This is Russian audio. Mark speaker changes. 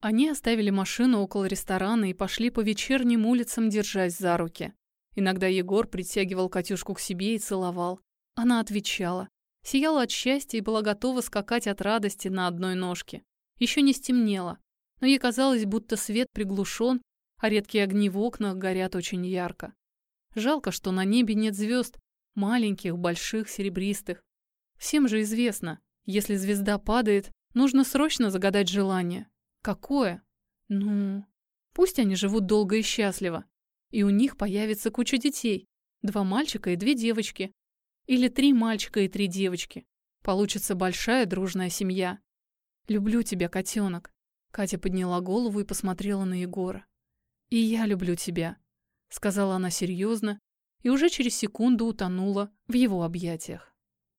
Speaker 1: Они оставили машину около ресторана и пошли по вечерним улицам, держась за руки. Иногда Егор притягивал Катюшку к себе и целовал. Она отвечала. Сияла от счастья и была готова скакать от радости на одной ножке. Еще не стемнело, но ей казалось, будто свет приглушен, а редкие огни в окнах горят очень ярко. Жалко, что на небе нет звезд, маленьких, больших, серебристых. Всем же известно, если звезда падает, нужно срочно загадать желание. Какое? Ну, пусть они живут долго и счастливо, и у них появится куча детей. Два мальчика и две девочки. Или три мальчика и три девочки. Получится большая дружная семья. Люблю тебя, котенок. Катя подняла голову и посмотрела на Егора. «И я люблю тебя», — сказала она серьезно и уже через секунду утонула в его объятиях.